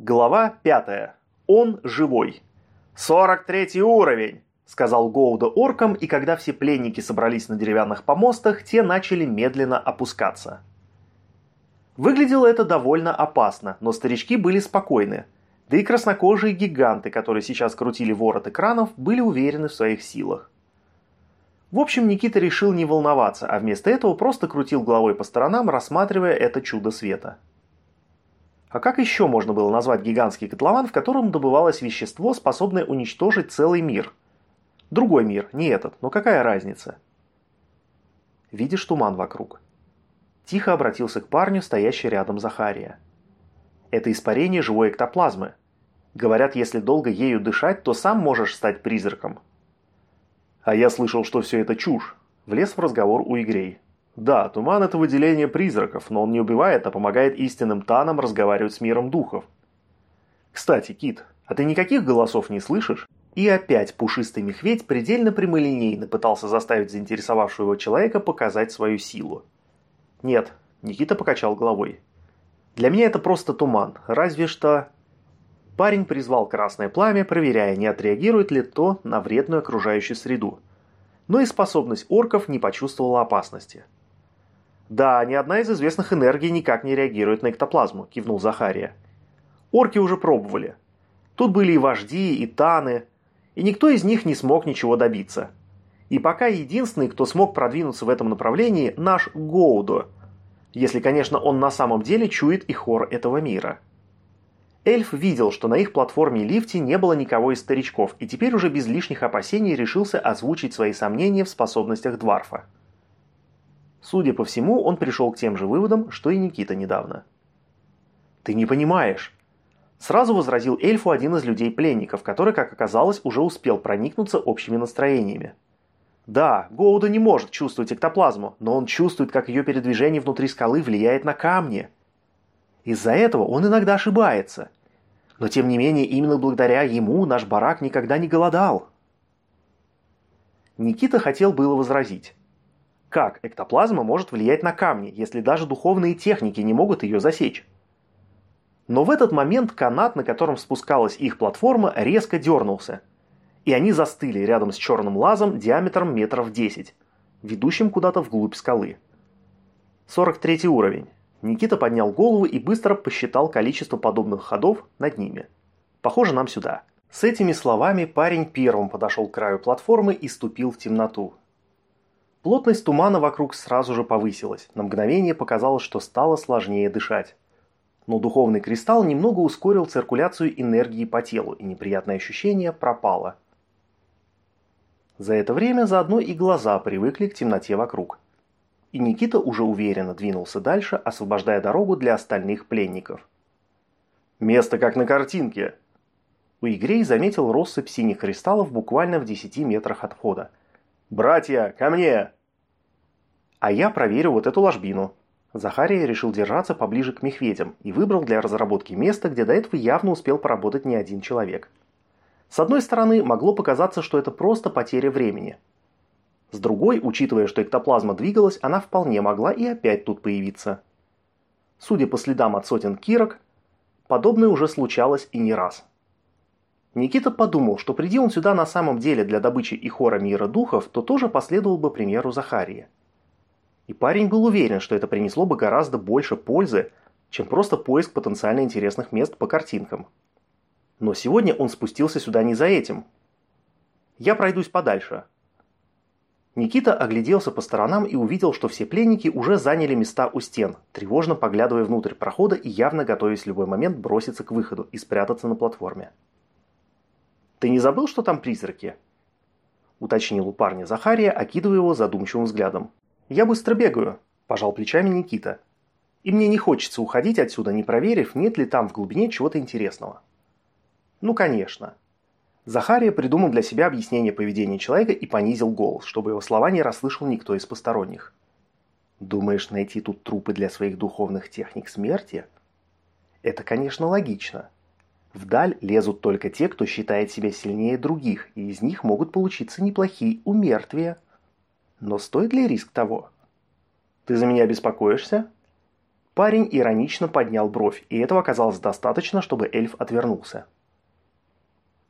Глава 5. Он живой. «Сорок третий уровень!» – сказал Гоуда оркам, и когда все пленники собрались на деревянных помостах, те начали медленно опускаться. Выглядело это довольно опасно, но старички были спокойны. Да и краснокожие гиганты, которые сейчас крутили ворот экранов, были уверены в своих силах. В общем, Никита решил не волноваться, а вместо этого просто крутил головой по сторонам, рассматривая это чудо света. А как еще можно было назвать гигантский котлован, в котором добывалось вещество, способное уничтожить целый мир? Другой мир, не этот, но какая разница? Видишь туман вокруг? Тихо обратился к парню, стоящий рядом Захария. Это испарение живой эктоплазмы. Говорят, если долго ею дышать, то сам можешь стать призраком. А я слышал, что все это чушь. Влез в разговор у Игрей. Да, туман – это выделение призраков, но он не убивает, а помогает истинным танам разговаривать с миром духов. Кстати, Кит, а ты никаких голосов не слышишь? И опять пушистый мехведь предельно прямолинейно пытался заставить заинтересовавшего его человека показать свою силу. Нет, Никита покачал головой. Для меня это просто туман, разве что... Парень призвал красное пламя, проверяя, не отреагирует ли то на вредную окружающую среду. Но и способность орков не почувствовала опасности. «Да, ни одна из известных энергий никак не реагирует на эктоплазму», – кивнул Захария. «Орки уже пробовали. Тут были и вожди, и таны, и никто из них не смог ничего добиться. И пока единственный, кто смог продвинуться в этом направлении, наш Гоудо, если, конечно, он на самом деле чует и хор этого мира». Эльф видел, что на их платформе лифте не было никого из старичков, и теперь уже без лишних опасений решился озвучить свои сомнения в способностях Дварфа. Судя по всему, он пришел к тем же выводам, что и Никита недавно. «Ты не понимаешь!» Сразу возразил эльфу один из людей-пленников, который, как оказалось, уже успел проникнуться общими настроениями. Да, Гоуда не может чувствовать эктоплазму, но он чувствует, как ее передвижение внутри скалы влияет на камни. Из-за этого он иногда ошибается. Но тем не менее, именно благодаря ему наш барак никогда не голодал. Никита хотел было возразить. Как эктоплазма может влиять на камни, если даже духовные техники не могут ее засечь? Но в этот момент канат, на котором спускалась их платформа, резко дернулся. И они застыли рядом с черным лазом диаметром метров 10, ведущим куда-то вглубь скалы. 43 уровень. Никита поднял голову и быстро посчитал количество подобных ходов над ними. Похоже, нам сюда. С этими словами парень первым подошел к краю платформы и ступил в темноту. Плотность тумана вокруг сразу же повысилась. На мгновение показалось, что стало сложнее дышать. Но духовный кристалл немного ускорил циркуляцию энергии по телу, и неприятное ощущение пропало. За это время заодно и глаза привыкли к темноте вокруг. И Никита уже уверенно двинулся дальше, освобождая дорогу для остальных пленников. «Место как на картинке!» У Игрей заметил россыпь синих кристаллов буквально в 10 метрах от входа. «Братья, ко мне!» А я проверю вот эту ложбину. Захария решил держаться поближе к мехведям и выбрал для разработки место, где до этого явно успел поработать не один человек. С одной стороны, могло показаться, что это просто потеря времени. С другой, учитывая, что эктоплазма двигалась, она вполне могла и опять тут появиться. Судя по следам от сотен кирок, подобное уже случалось и не раз. Никита подумал, что приди он сюда на самом деле для добычи и хора мира духов, то тоже последовал бы примеру Захария. И парень был уверен, что это принесло бы гораздо больше пользы, чем просто поиск потенциально интересных мест по картинкам. Но сегодня он спустился сюда не за этим. Я пройдусь подальше. Никита огляделся по сторонам и увидел, что все пленники уже заняли места у стен, тревожно поглядывая внутрь прохода и явно готовясь в любой момент броситься к выходу и спрятаться на платформе. «Ты не забыл, что там призраки?» уточнил у парня Захария, окидывая его задумчивым взглядом. «Я быстро бегаю», – пожал плечами Никита. «И мне не хочется уходить отсюда, не проверив, нет ли там в глубине чего-то интересного». «Ну, конечно». Захария придумал для себя объяснение поведения человека и понизил голос, чтобы его слова не расслышал никто из посторонних. «Думаешь найти тут трупы для своих духовных техник смерти?» «Это, конечно, логично. Вдаль лезут только те, кто считает себя сильнее других, и из них могут получиться неплохие умертвия». Но стоит ли риск того? Ты за меня беспокоишься? Парень иронично поднял бровь, и этого оказалось достаточно, чтобы эльф отвернулся.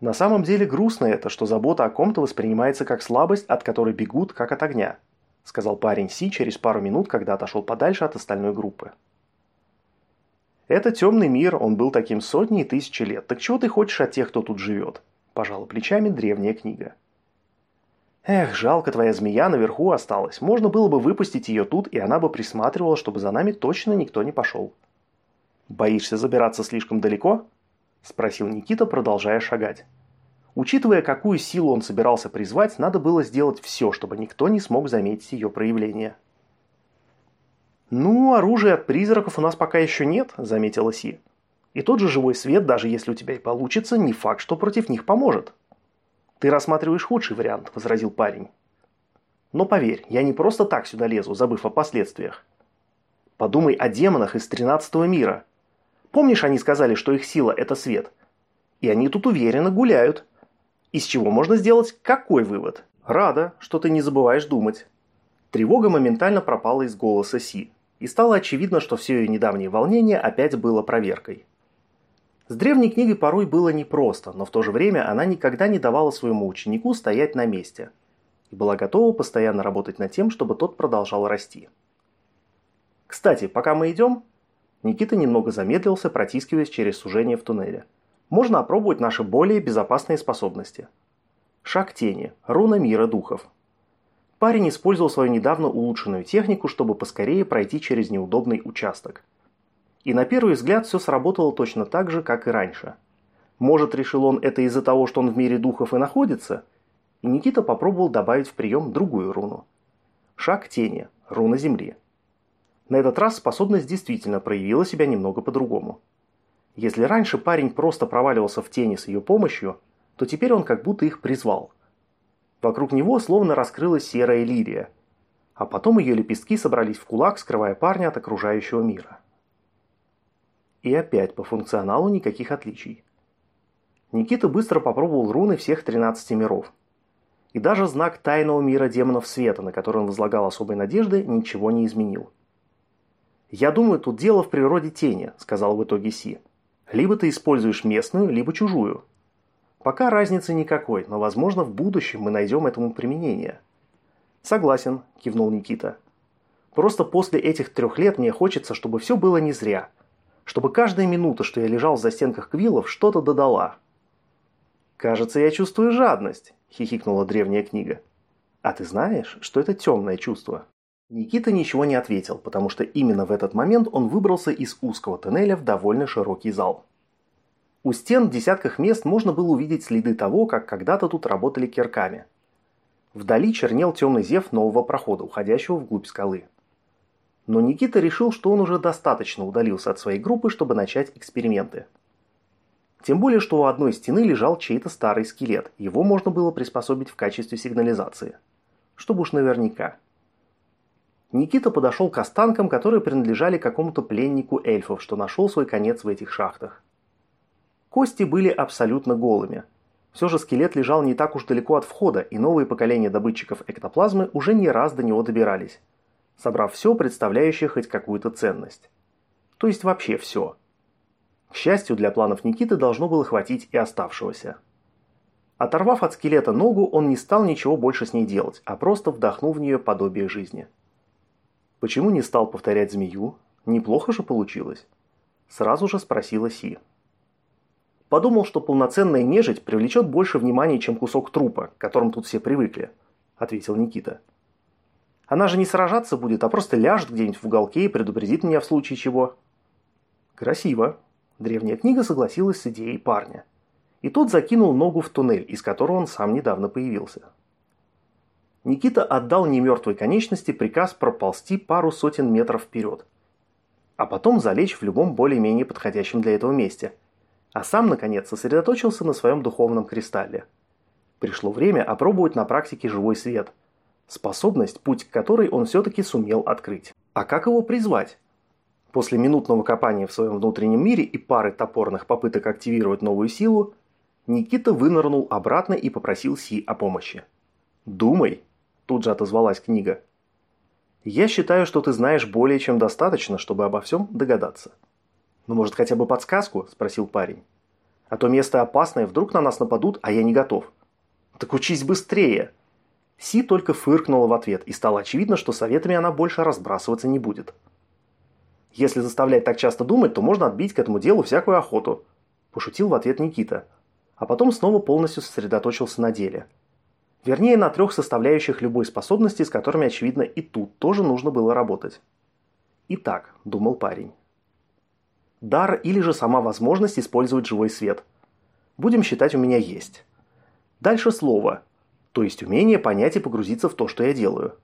На самом деле грустно это, что забота о ком-то воспринимается как слабость, от которой бегут, как от огня, сказал парень Си через пару минут, когда отошел подальше от остальной группы. Это темный мир, он был таким сотни и тысячи лет. Так чего ты хочешь от тех, кто тут живет? Пожала плечами древняя книга. Эх, жалко, твоя змея наверху осталась. Можно было бы выпустить ее тут, и она бы присматривала, чтобы за нами точно никто не пошел. Боишься забираться слишком далеко? Спросил Никита, продолжая шагать. Учитывая, какую силу он собирался призвать, надо было сделать все, чтобы никто не смог заметить ее проявление. «Ну, оружия от призраков у нас пока еще нет», – заметила Си. «И тот же живой свет, даже если у тебя и получится, не факт, что против них поможет». «Ты рассматриваешь худший вариант», – возразил парень. «Но поверь, я не просто так сюда лезу, забыв о последствиях. Подумай о демонах из тринадцатого мира. Помнишь, они сказали, что их сила – это свет? И они тут уверенно гуляют. Из чего можно сделать какой вывод? Рада, что ты не забываешь думать». Тревога моментально пропала из голоса Си, и стало очевидно, что все ее недавнее волнение опять было проверкой. С древней книгой порой было непросто, но в то же время она никогда не давала своему ученику стоять на месте и была готова постоянно работать над тем, чтобы тот продолжал расти. Кстати, пока мы идем, Никита немного замедлился, протискиваясь через сужение в туннеле. Можно опробовать наши более безопасные способности. Шаг тени, руна мира духов. Парень использовал свою недавно улучшенную технику, чтобы поскорее пройти через неудобный участок – и на первый взгляд все сработало точно так же, как и раньше. Может, решил он это из-за того, что он в мире духов и находится? И Никита попробовал добавить в прием другую руну. Шаг тени, руна земли. На этот раз способность действительно проявила себя немного по-другому. Если раньше парень просто проваливался в тени с ее помощью, то теперь он как будто их призвал. Вокруг него словно раскрылась серая лирия, а потом ее лепестки собрались в кулак, скрывая парня от окружающего мира. И опять по функционалу никаких отличий. Никита быстро попробовал руны всех 13 миров. И даже знак тайного мира демонов света, на который он возлагал особой надежды, ничего не изменил. «Я думаю, тут дело в природе тени», – сказал в итоге Си. «Либо ты используешь местную, либо чужую. Пока разницы никакой, но, возможно, в будущем мы найдем этому применение». «Согласен», – кивнул Никита. «Просто после этих трех лет мне хочется, чтобы все было не зря, чтобы каждая минута, что я лежал в застенках Квиллов, что-то додала. «Кажется, я чувствую жадность», – хихикнула древняя книга. «А ты знаешь, что это темное чувство?» Никита ничего не ответил, потому что именно в этот момент он выбрался из узкого тоннеля в довольно широкий зал. У стен в десятках мест можно было увидеть следы того, как когда-то тут работали кирками. Вдали чернел темный зев нового прохода, уходящего вглубь скалы но Никита решил, что он уже достаточно удалился от своей группы, чтобы начать эксперименты. Тем более, что у одной стены лежал чей-то старый скелет, его можно было приспособить в качестве сигнализации. Чтобы уж наверняка. Никита подошел к останкам, которые принадлежали какому-то пленнику эльфов, что нашел свой конец в этих шахтах. Кости были абсолютно голыми. Все же скелет лежал не так уж далеко от входа, и новые поколения добытчиков эктоплазмы уже не раз до него добирались собрав все, представляющее хоть какую-то ценность. То есть вообще все. К счастью, для планов Никиты должно было хватить и оставшегося. Оторвав от скелета ногу, он не стал ничего больше с ней делать, а просто вдохнул в нее подобие жизни. Почему не стал повторять змею? Неплохо же получилось. Сразу же спросила Си. Подумал, что полноценная нежить привлечет больше внимания, чем кусок трупа, к которым тут все привыкли, ответил Никита. Она же не сражаться будет, а просто ляжет где-нибудь в уголке и предупредит меня в случае чего. Красиво. Древняя книга согласилась с идеей парня. И тот закинул ногу в туннель, из которого он сам недавно появился. Никита отдал немертвой конечности приказ проползти пару сотен метров вперед, а потом залечь в любом более-менее подходящем для этого месте, а сам, наконец, сосредоточился на своем духовном кристалле. Пришло время опробовать на практике живой свет – Способность, путь к которой он все-таки сумел открыть. А как его призвать? После минутного копания в своем внутреннем мире и пары топорных попыток активировать новую силу, Никита вынырнул обратно и попросил Си о помощи. «Думай», – тут же отозвалась книга. Я считаю, что ты знаешь более чем достаточно, чтобы обо всем догадаться. Ну, может, хотя бы подсказку? Спросил парень. А то место опасное, вдруг на нас нападут, а я не готов. Так учись быстрее. Си только фыркнула в ответ, и стало очевидно, что советами она больше разбрасываться не будет. Если заставлять так часто думать, то можно отбить к этому делу всякую охоту. Пошутил в ответ Никита. А потом снова полностью сосредоточился на деле. Вернее, на трех составляющих любой способности, с которыми, очевидно, и тут тоже нужно было работать. Итак, думал парень. Дар или же сама возможность использовать живой свет. Будем считать, у меня есть. Дальше слово, то есть умение понять и погрузиться в то, что я делаю.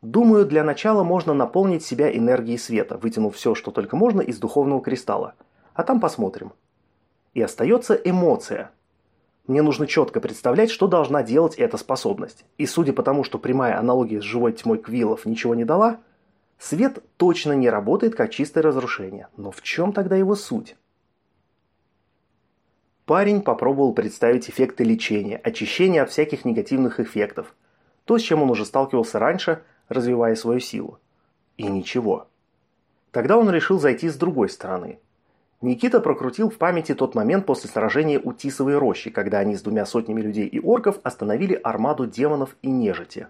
Думаю, для начала можно наполнить себя энергией света, вытянув все, что только можно из духовного кристалла. А там посмотрим. И остается эмоция. Мне нужно четко представлять, что должна делать эта способность. И судя по тому, что прямая аналогия с живой тьмой Квиллов ничего не дала, свет точно не работает как чистое разрушение. Но в чем тогда его суть? Парень попробовал представить эффекты лечения, очищения от всяких негативных эффектов. То, с чем он уже сталкивался раньше – развивая свою силу. И ничего. Тогда он решил зайти с другой стороны. Никита прокрутил в памяти тот момент после сражения у Тисовой рощи, когда они с двумя сотнями людей и орков остановили армаду демонов и нежити.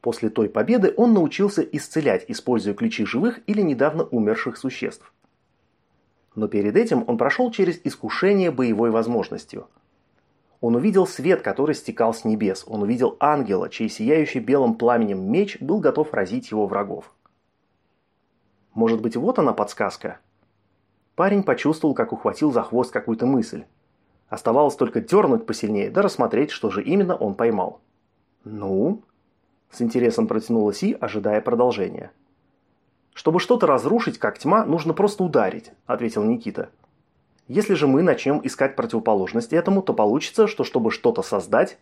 После той победы он научился исцелять, используя ключи живых или недавно умерших существ. Но перед этим он прошел через искушение боевой возможностью – он увидел свет, который стекал с небес. Он увидел ангела, чей сияющий белым пламенем меч был готов разить его врагов. Может быть, вот она подсказка? Парень почувствовал, как ухватил за хвост какую-то мысль. Оставалось только дернуть посильнее, да рассмотреть, что же именно он поймал. «Ну?» – с интересом протянула Си, ожидая продолжения. «Чтобы что-то разрушить, как тьма, нужно просто ударить», – ответил Никита. Если же мы начнем искать противоположность этому, то получится, что чтобы что-то создать,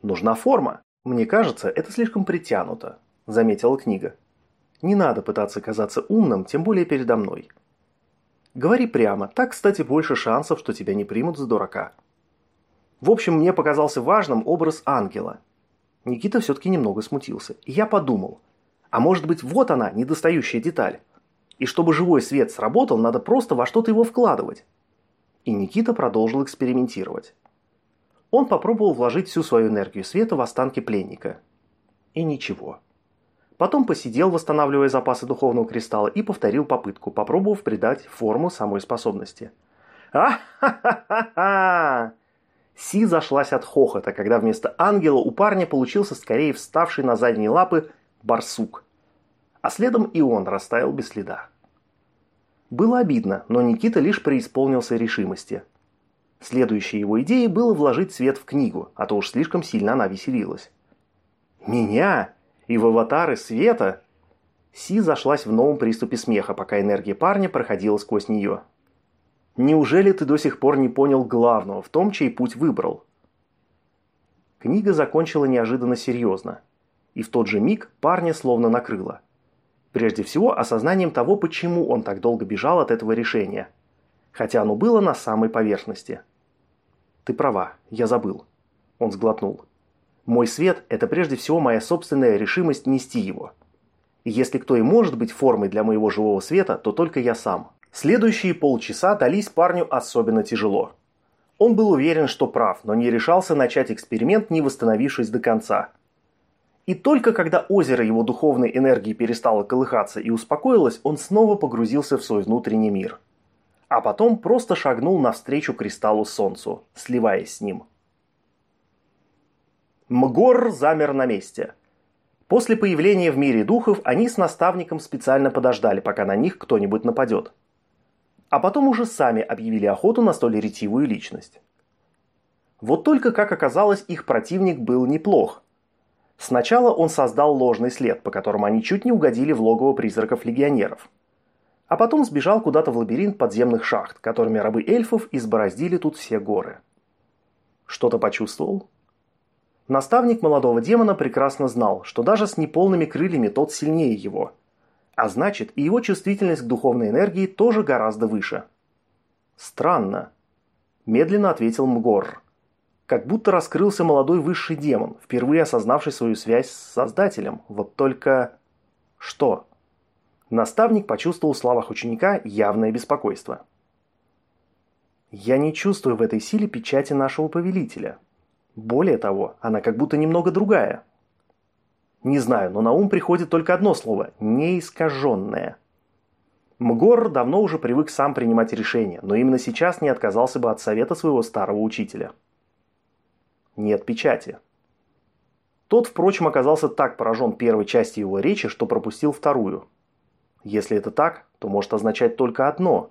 нужна форма. Мне кажется, это слишком притянуто, заметила книга. Не надо пытаться казаться умным, тем более передо мной. Говори прямо, так, кстати, больше шансов, что тебя не примут за дурака. В общем, мне показался важным образ ангела. Никита все-таки немного смутился. И я подумал, а может быть вот она, недостающая деталь. И чтобы живой свет сработал, надо просто во что-то его вкладывать и Никита продолжил экспериментировать. Он попробовал вложить всю свою энергию света в останки пленника. И ничего. Потом посидел, восстанавливая запасы духовного кристалла, и повторил попытку, попробовав придать форму самой способности. «А-ха-ха-ха-ха!» Си зашлась от хохота, когда вместо ангела у парня получился скорее вставший на задние лапы барсук. А следом и он растаял без следа. Было обидно, но Никита лишь преисполнился решимости. Следующей его идеей было вложить свет в книгу, а то уж слишком сильно она веселилась. «Меня? И в аватары света?» Си зашлась в новом приступе смеха, пока энергия парня проходила сквозь нее. «Неужели ты до сих пор не понял главного в том, чей путь выбрал?» Книга закончила неожиданно серьезно. И в тот же миг парня словно накрыло – Прежде всего, осознанием того, почему он так долго бежал от этого решения. Хотя оно было на самой поверхности. «Ты права, я забыл». Он сглотнул. «Мой свет – это прежде всего моя собственная решимость нести его. И если кто и может быть формой для моего живого света, то только я сам». Следующие полчаса дались парню особенно тяжело. Он был уверен, что прав, но не решался начать эксперимент, не восстановившись до конца – и только когда озеро его духовной энергии перестало колыхаться и успокоилось, он снова погрузился в свой внутренний мир. А потом просто шагнул навстречу кристаллу Солнцу, сливаясь с ним. Мгор замер на месте. После появления в мире духов они с наставником специально подождали, пока на них кто-нибудь нападет. А потом уже сами объявили охоту на столь ретивую личность. Вот только, как оказалось, их противник был неплох – Сначала он создал ложный след, по которому они чуть не угодили в логово призраков-легионеров. А потом сбежал куда-то в лабиринт подземных шахт, которыми рабы эльфов избороздили тут все горы. Что-то почувствовал? Наставник молодого демона прекрасно знал, что даже с неполными крыльями тот сильнее его. А значит, и его чувствительность к духовной энергии тоже гораздо выше. «Странно», – медленно ответил Мгор. Как будто раскрылся молодой высший демон, впервые осознавший свою связь с Создателем. Вот только... Что? Наставник почувствовал в словах ученика явное беспокойство. «Я не чувствую в этой силе печати нашего повелителя. Более того, она как будто немного другая. Не знаю, но на ум приходит только одно слово – неискаженное». Мгор давно уже привык сам принимать решения, но именно сейчас не отказался бы от совета своего старого учителя. Нет печати. Тот, впрочем, оказался так поражен первой частью его речи, что пропустил вторую. Если это так, то может означать только одно.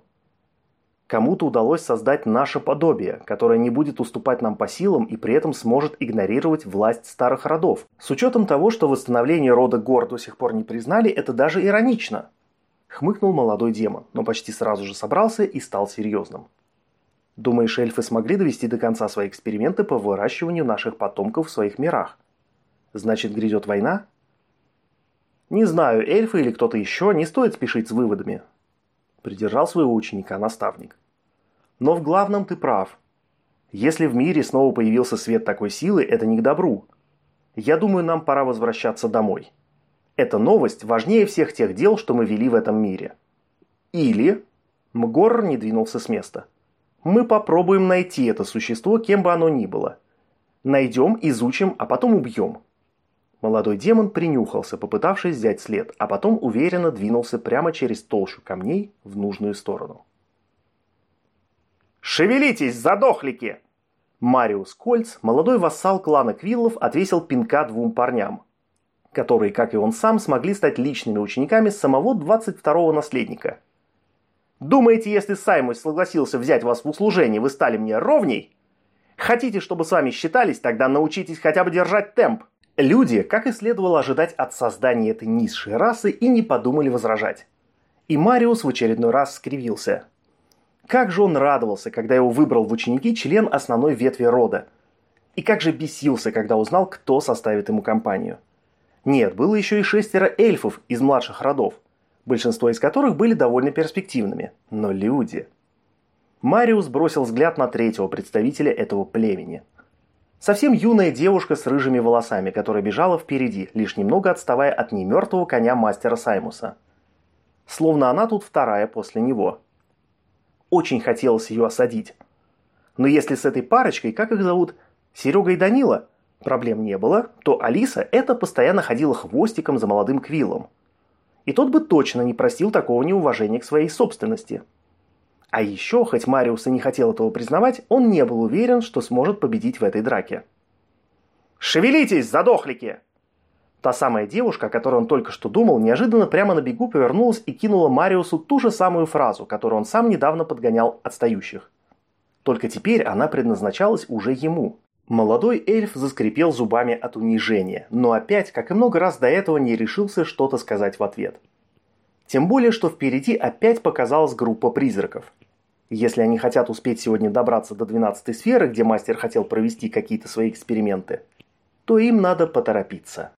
Кому-то удалось создать наше подобие, которое не будет уступать нам по силам и при этом сможет игнорировать власть старых родов. С учетом того, что восстановление рода гор до сих пор не признали, это даже иронично – Хмыкнул молодой демон, но почти сразу же собрался и стал серьезным. Думаешь, эльфы смогли довести до конца свои эксперименты по выращиванию наших потомков в своих мирах? Значит, грядет война? Не знаю, эльфы или кто-то еще, не стоит спешить с выводами. Придержал своего ученика наставник. Но в главном ты прав. Если в мире снова появился свет такой силы, это не к добру. Я думаю, нам пора возвращаться домой. Эта новость важнее всех тех дел, что мы вели в этом мире. Или... Мгор не двинулся с места. Мы попробуем найти это существо, кем бы оно ни было. Найдем, изучим, а потом убьем. Молодой демон принюхался, попытавшись взять след, а потом уверенно двинулся прямо через толщу камней в нужную сторону. «Шевелитесь, задохлики!» Мариус Кольц, молодой вассал клана Квиллов, отвесил пинка двум парням, которые, как и он сам, смогли стать личными учениками самого 22-го наследника. Думаете, если Саймус согласился взять вас в услужение, вы стали мне ровней? Хотите, чтобы с вами считались, тогда научитесь хотя бы держать темп. Люди, как и следовало ожидать от создания этой низшей расы, и не подумали возражать. И Мариус в очередной раз скривился. Как же он радовался, когда его выбрал в ученики член основной ветви рода. И как же бесился, когда узнал, кто составит ему компанию. Нет, было еще и шестеро эльфов из младших родов, большинство из которых были довольно перспективными. Но люди... Мариус бросил взгляд на третьего представителя этого племени. Совсем юная девушка с рыжими волосами, которая бежала впереди, лишь немного отставая от немертвого коня мастера Саймуса. Словно она тут вторая после него. Очень хотелось ее осадить. Но если с этой парочкой, как их зовут, Серега и Данила – проблем не было, то Алиса это постоянно ходила хвостиком за молодым Квиллом. И тот бы точно не простил такого неуважения к своей собственности. А еще, хоть Мариус и не хотел этого признавать, он не был уверен, что сможет победить в этой драке. «Шевелитесь, задохлики!» Та самая девушка, о которой он только что думал, неожиданно прямо на бегу повернулась и кинула Мариусу ту же самую фразу, которую он сам недавно подгонял отстающих. Только теперь она предназначалась уже ему. Молодой эльф заскрипел зубами от унижения, но опять, как и много раз до этого, не решился что-то сказать в ответ. Тем более, что впереди опять показалась группа призраков. Если они хотят успеть сегодня добраться до 12 сферы, где мастер хотел провести какие-то свои эксперименты, то им надо поторопиться.